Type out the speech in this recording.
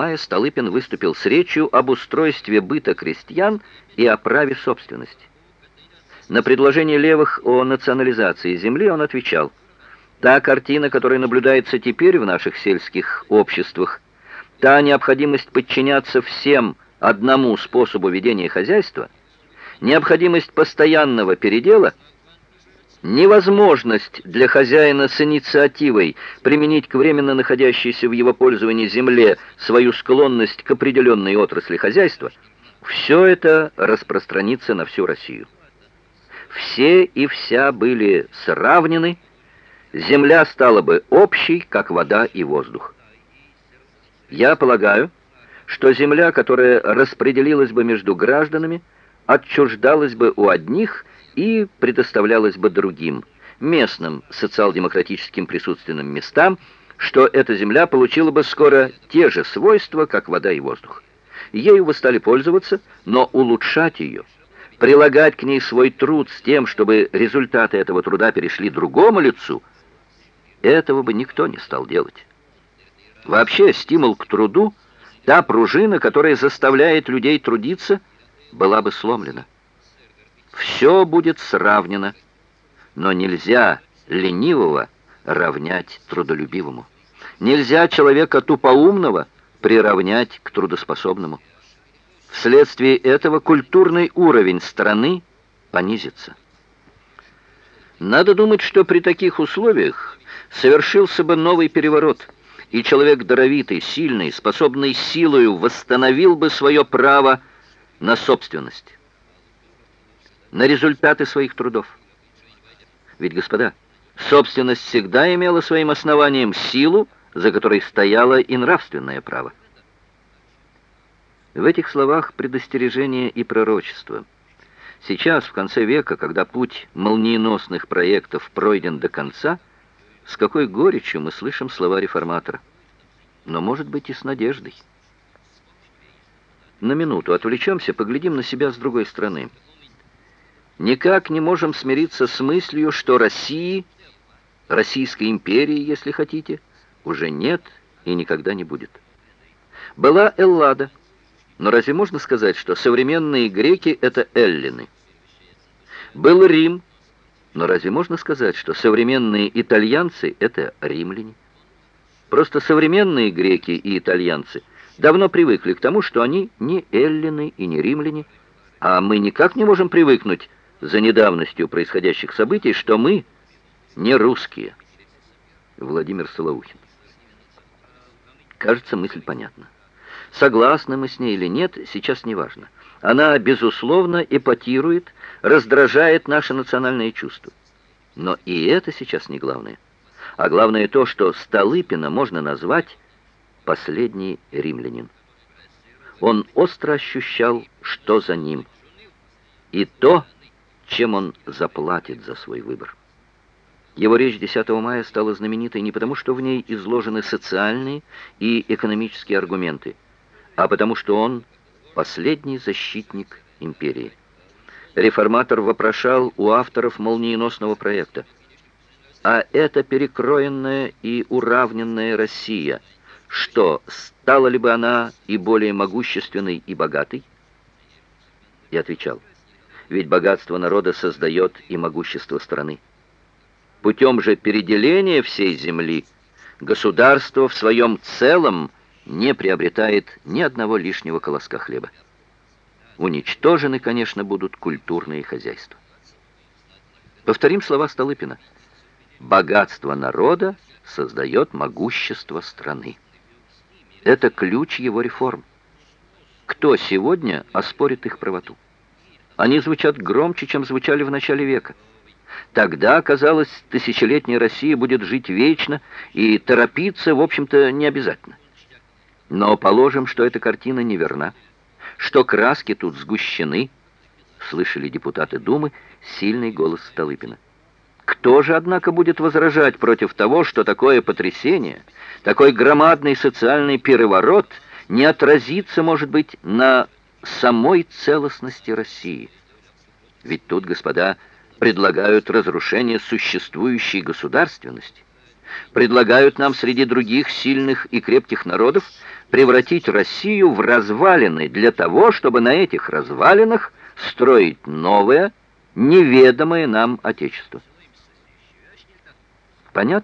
мая Столыпин выступил с речью об устройстве быта крестьян и о праве собственности. На предложение левых о национализации земли он отвечал, «Та картина, которая наблюдается теперь в наших сельских обществах, та необходимость подчиняться всем одному способу ведения хозяйства, необходимость постоянного передела — Невозможность для хозяина с инициативой применить к временно находящейся в его пользовании земле свою склонность к определенной отрасли хозяйства, все это распространится на всю Россию. Все и вся были сравнены, земля стала бы общей, как вода и воздух. Я полагаю, что земля, которая распределилась бы между гражданами, отчуждалась бы у одних и предоставлялось бы другим, местным социал-демократическим присутственным местам, что эта земля получила бы скоро те же свойства, как вода и воздух. Ею вы стали пользоваться, но улучшать ее, прилагать к ней свой труд с тем, чтобы результаты этого труда перешли другому лицу, этого бы никто не стал делать. Вообще стимул к труду, та пружина, которая заставляет людей трудиться, была бы сломлена. Все будет сравнено, но нельзя ленивого равнять трудолюбивому. Нельзя человека тупоумного приравнять к трудоспособному. Вследствие этого культурный уровень страны понизится. Надо думать, что при таких условиях совершился бы новый переворот, и человек даровитый, сильный, способный силою восстановил бы свое право на собственность на результаты своих трудов. Ведь, господа, собственность всегда имела своим основанием силу, за которой стояло и нравственное право. В этих словах предостережение и пророчество. Сейчас, в конце века, когда путь молниеносных проектов пройден до конца, с какой горечью мы слышим слова реформатора. Но, может быть, и с надеждой. На минуту отвлечемся, поглядим на себя с другой стороны никак не можем смириться с мыслью, что России, Российской империи, если хотите, уже нет и никогда не будет. Была Эллада, но разве можно сказать, что современные греки — это эллины? Был Рим, но разве можно сказать, что современные итальянцы — это римляне? Просто современные греки и итальянцы давно привыкли к тому, что они не эллины и не римляне, а мы никак не можем привыкнуть за недавностью происходящих событий, что мы не русские. Владимир Солоухин. Кажется, мысль понятна. Согласны мы с ней или нет, сейчас не важно. Она, безусловно, эпатирует, раздражает наше национальное чувство. Но и это сейчас не главное. А главное то, что Столыпина можно назвать «последний римлянин». Он остро ощущал, что за ним. И то, чем он заплатит за свой выбор. Его речь 10 мая стала знаменитой не потому, что в ней изложены социальные и экономические аргументы, а потому что он последний защитник империи. Реформатор вопрошал у авторов молниеносного проекта. А эта перекроенная и уравненная Россия, что, стала ли бы она и более могущественной и богатой? Я отвечал, ведь богатство народа создает и могущество страны. Путем же переделения всей земли государство в своем целом не приобретает ни одного лишнего колоска хлеба. Уничтожены, конечно, будут культурные хозяйства. Повторим слова Столыпина. Богатство народа создает могущество страны. Это ключ его реформ. Кто сегодня оспорит их правоту? Они звучат громче, чем звучали в начале века. Тогда, казалось, тысячелетняя Россия будет жить вечно, и торопиться, в общем-то, не обязательно. Но положим, что эта картина неверна, что краски тут сгущены, слышали депутаты Думы сильный голос Столыпина. Кто же, однако, будет возражать против того, что такое потрясение, такой громадный социальный переворот не отразится, может быть, на самой целостности России. Ведь тут, господа, предлагают разрушение существующей государственности. Предлагают нам среди других сильных и крепких народов превратить Россию в развалины для того, чтобы на этих развалинах строить новое, неведомое нам Отечество. Понятно?